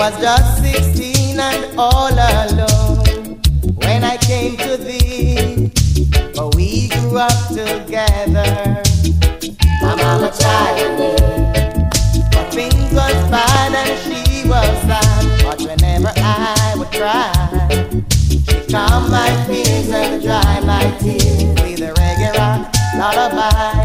was just 16 and all alone when I came to thee. But we grew up together. My mama tried me. But things was fine and she was sad. But whenever I would cry, she'd calm my fears and dry my tears with a regular lullaby.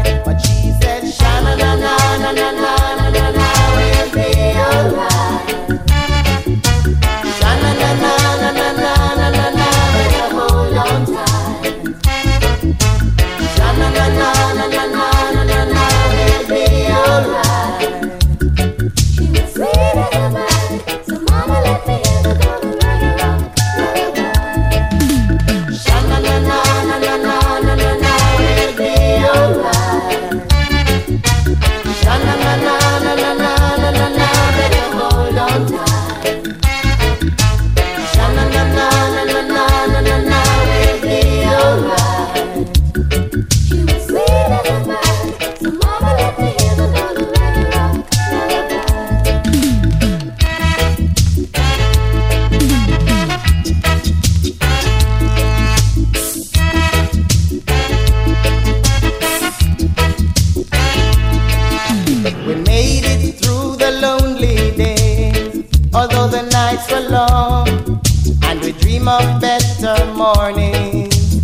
through the lonely days, although the nights were long, and we dream of better mornings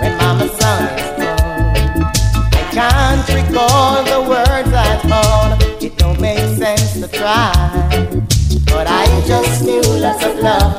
when Mama Sun is gone. I can't recall the words I found. It don't make sense to try, but I just knew lots of love.